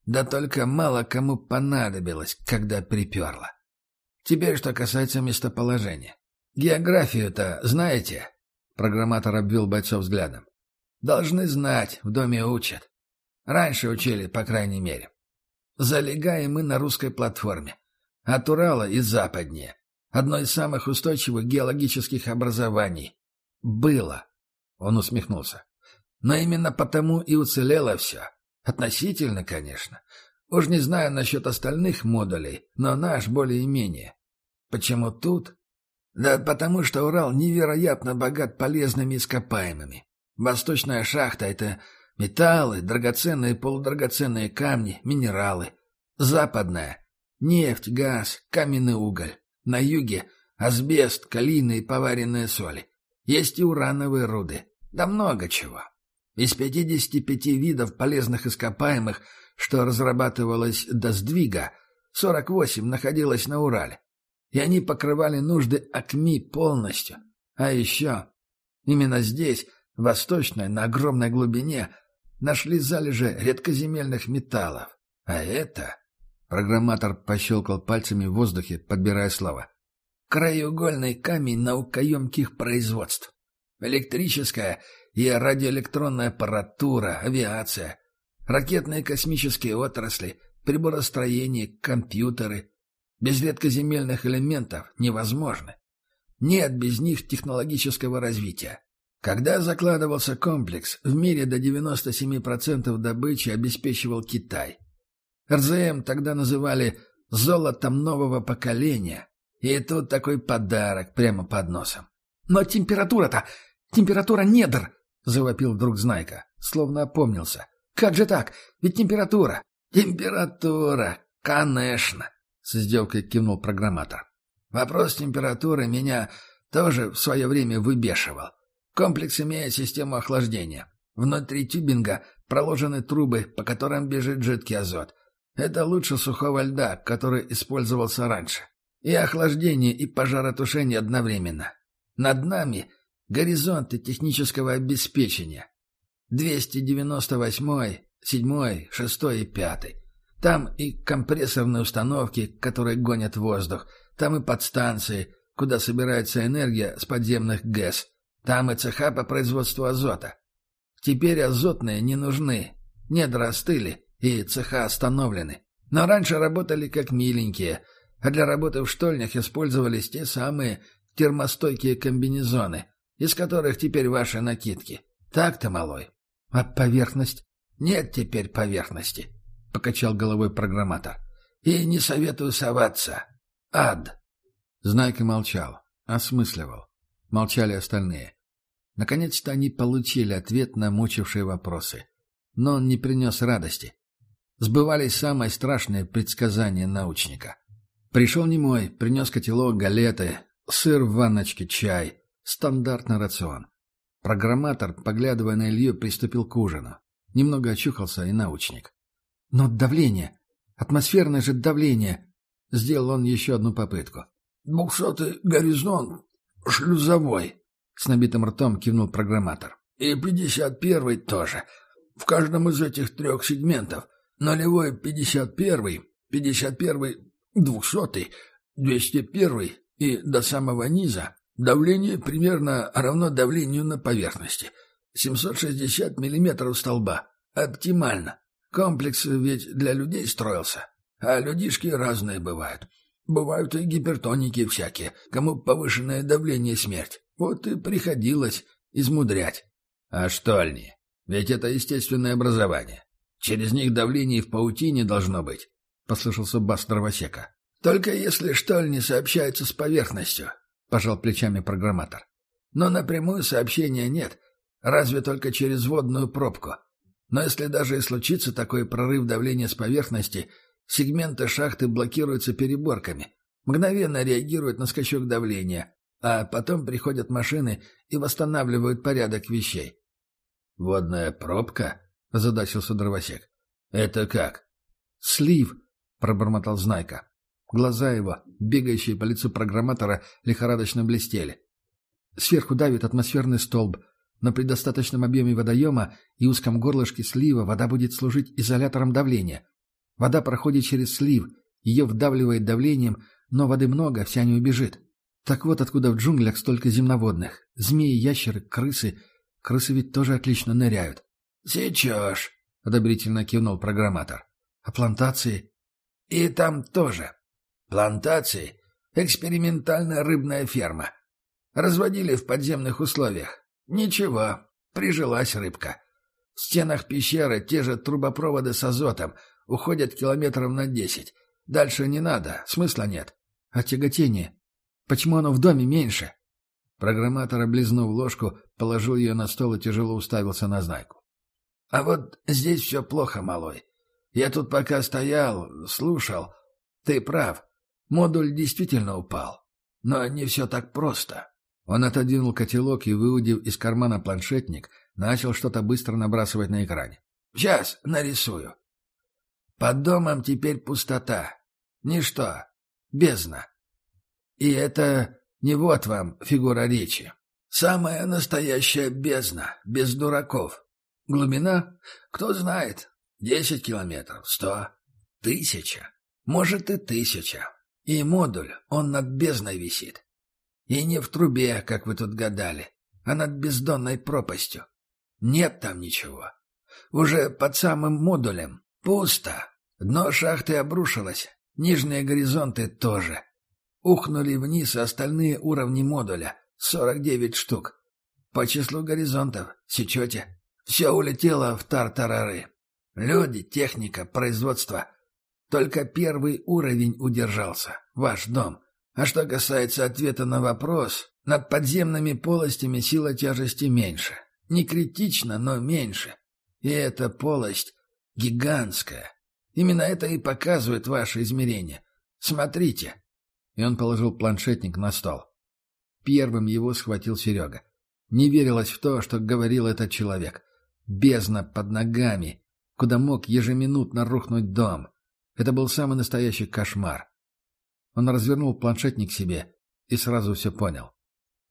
Да только мало кому понадобилось, когда приперло. Теперь, что касается местоположения. Географию-то знаете? Программатор обвел бойцов взглядом. Должны знать, в доме учат. Раньше учили, по крайней мере. Залегаем мы на русской платформе. От Урала и западнее. Одно из самых устойчивых геологических образований. Было. Он усмехнулся. Но именно потому и уцелело все. Относительно, конечно. Уж не знаю насчет остальных модулей, но наш более-менее. Почему тут? Да потому что Урал невероятно богат полезными ископаемыми. Восточная шахта — это Металлы, драгоценные и полудрагоценные камни, минералы. Западная — нефть, газ, каменный уголь. На юге — асбест, калины и поваренные соли. Есть и урановые руды. Да много чего. Из 55 видов полезных ископаемых, что разрабатывалось до сдвига, 48 находилось на Урале. И они покрывали нужды АКМИ полностью. А еще, именно здесь, восточной, на огромной глубине, нашли залежи редкоземельных металлов. А это... Программатор пощелкал пальцами в воздухе, подбирая слова. Краеугольный камень наукоемких производств. Электрическая и радиоэлектронная аппаратура, авиация, ракетные космические отрасли, приборостроение, компьютеры. Без редкоземельных элементов невозможно. Нет без них технологического развития. Когда закладывался комплекс, в мире до 97% добычи обеспечивал Китай. РЗМ тогда называли «золотом нового поколения», и тут такой подарок прямо под носом. «Но температура-то! Температура недр!» — завопил вдруг Знайка, словно опомнился. «Как же так? Ведь температура!» «Температура! Конечно!» — с издевкой кивнул программатор. «Вопрос температуры меня тоже в свое время выбешивал. Комплекс имеет систему охлаждения. Внутри тюбинга проложены трубы, по которым бежит жидкий азот. Это лучше сухого льда, который использовался раньше. И охлаждение, и пожаротушение одновременно. Над нами горизонты технического обеспечения. 298 Седьмой, шестой и пятый. Там и компрессорные установки, которые гонят воздух. Там и подстанции, куда собирается энергия с подземных ГЭС. Там и цеха по производству азота. Теперь азотные не нужны. Недра остыли, и цеха остановлены. Но раньше работали как миленькие, а для работы в штольнях использовались те самые термостойкие комбинезоны, из которых теперь ваши накидки. Так-то, малой. А поверхность? Нет теперь поверхности, — покачал головой программатор. И не советую соваться. Ад. Знайка молчал, осмысливал. Молчали остальные. Наконец-то они получили ответ на мучившие вопросы. Но он не принес радости. Сбывались самые страшные предсказания научника. Пришел немой, принес котелок, галеты, сыр в ванночке, чай. Стандартный рацион. Программатор, поглядывая на Илью, приступил к ужину. Немного очухался и научник. «Но давление! Атмосферное же давление!» Сделал он еще одну попытку. «Двухсотый горизонт шлюзовой!» С набитым ртом кивнул программатор. «И пятьдесят первый тоже. В каждом из этих трех сегментов. Нулевой пятьдесят первый, пятьдесят первый двухсотый, двести первый и до самого низа давление примерно равно давлению на поверхности. 760 миллиметров столба. Оптимально. Комплекс ведь для людей строился. А людишки разные бывают. Бывают и гипертоники всякие, кому повышенное давление смерть. Вот и приходилось измудрять. А штольни? Ведь это естественное образование. Через них давление в паутине должно быть, — послышался бас дровосека. Только если штольни сообщаются с поверхностью, — пожал плечами программатор. Но напрямую сообщения нет, разве только через водную пробку. Но если даже и случится такой прорыв давления с поверхности, сегменты шахты блокируются переборками, мгновенно реагируют на скачок давления, а потом приходят машины и восстанавливают порядок вещей. «Водная пробка?» — озадачился дровосек. «Это как?» «Слив», — пробормотал Знайка. Глаза его, бегающие по лицу программатора, лихорадочно блестели. Сверху давит атмосферный столб, но при достаточном объеме водоема и узком горлышке слива вода будет служить изолятором давления. Вода проходит через слив, ее вдавливает давлением, но воды много, вся не убежит. Так вот откуда в джунглях столько земноводных. Змеи, ящеры, крысы. Крысы ведь тоже отлично ныряют. «Сечешь», — одобрительно кивнул программатор. «А плантации?» «И там тоже. Плантации — экспериментальная рыбная ферма. Разводили в подземных условиях. Ничего, прижилась рыбка. В стенах пещеры те же трубопроводы с азотом уходят километров на десять. Дальше не надо, смысла нет. А тяготение? Почему оно в доме меньше? Программатор, облизнув ложку, положил ее на стол и тяжело уставился на знайку. — А вот здесь все плохо, малой. Я тут пока стоял, слушал. Ты прав. Модуль действительно упал. Но не все так просто. Он отодвинул котелок и, выудив из кармана планшетник, начал что-то быстро набрасывать на экране. «Сейчас нарисую. Под домом теперь пустота. Ничто. Бездна. И это не вот вам фигура речи. Самая настоящая бездна, без дураков. Глубина? Кто знает. Десять километров, сто, тысяча. Может и тысяча. И модуль, он над бездной висит. И не в трубе, как вы тут гадали, а над бездонной пропастью. Нет там ничего. Уже под самым модулем пусто. Дно шахты обрушилось, нижние горизонты тоже. Ухнули вниз остальные уровни модуля, 49 штук. По числу горизонтов, сечете? Все улетело в тартарары. Люди, техника, производство. Только первый уровень удержался, ваш дом. А что касается ответа на вопрос, над подземными полостями сила тяжести меньше. Не критично, но меньше. И эта полость гигантская. Именно это и показывает ваше измерение. Смотрите. И он положил планшетник на стол. Первым его схватил Серега. Не верилось в то, что говорил этот человек. Бездна под ногами, куда мог ежеминутно рухнуть дом. Это был самый настоящий кошмар. Он развернул планшетник себе и сразу все понял.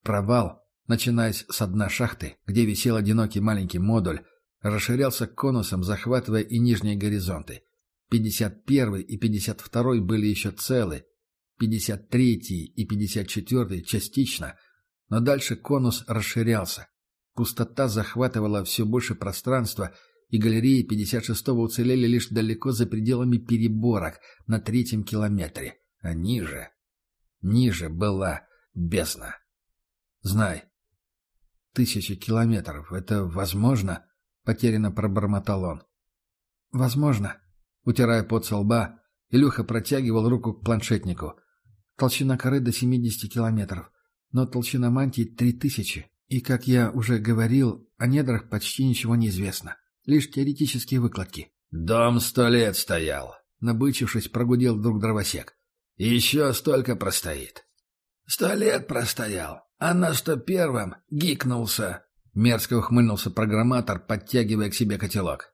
Провал, начинаясь с дна шахты, где висел одинокий маленький модуль, расширялся конусом, захватывая и нижние горизонты. 51 и 52 были еще целы, 53 и 54 частично, но дальше конус расширялся. Пустота захватывала все больше пространства, и галереи 56-го уцелели лишь далеко за пределами переборок на третьем километре. А ниже... Ниже была бездна. Знай, тысячи километров — это возможно? — потерянно пробормотал он. — Возможно. Утирая пот со лба, Илюха протягивал руку к планшетнику. Толщина коры до 70 километров, но толщина мантии — три тысячи. И, как я уже говорил, о недрах почти ничего не известно. Лишь теоретические выкладки. «Дом сто лет стоял», — набычившись, прогудел вдруг дровосек. «И еще столько простоит». «Сто лет простоял, а на сто первом гикнулся», — мерзко ухмыльнулся программатор, подтягивая к себе котелок.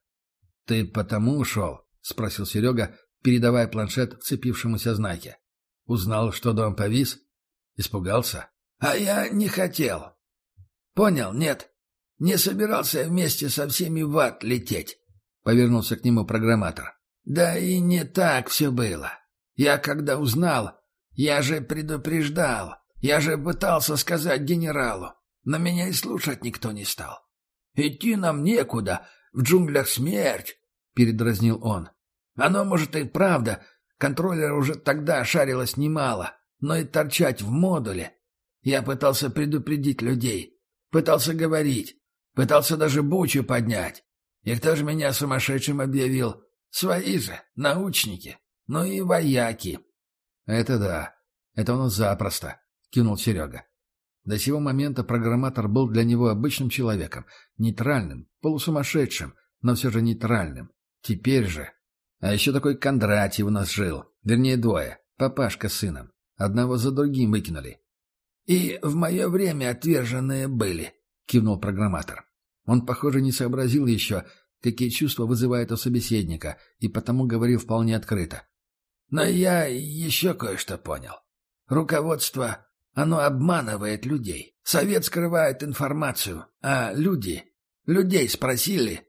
«Ты потому ушел?» — спросил Серега, передавая планшет вцепившемуся знаке. «Узнал, что дом повис? Испугался?» «А я не хотел. Понял, нет? Не собирался вместе со всеми в ад лететь», — повернулся к нему программатор. «Да и не так все было. Я когда узнал, я же предупреждал, я же пытался сказать генералу, но меня и слушать никто не стал. Идти нам некуда, в джунглях смерть, — передразнил он. Оно, может, и правда, контроллера уже тогда шарилось немало, но и торчать в модуле. Я пытался предупредить людей, пытался говорить, пытался даже бучу поднять. И кто же меня сумасшедшим объявил? Свои же, научники. Ну и вояки. — Это да. Это он запросто, — кинул Серега. До сего момента программатор был для него обычным человеком, нейтральным, полусумасшедшим, но все же нейтральным. Теперь же... А еще такой Кондратий у нас жил, вернее двое, папашка с сыном. Одного за другим выкинули. — И в мое время отверженные были, — кивнул программатор. Он, похоже, не сообразил еще, какие чувства вызывает у собеседника, и потому говорил вполне открыто. Но я еще кое-что понял. Руководство, оно обманывает людей. Совет скрывает информацию, а люди... Людей спросили,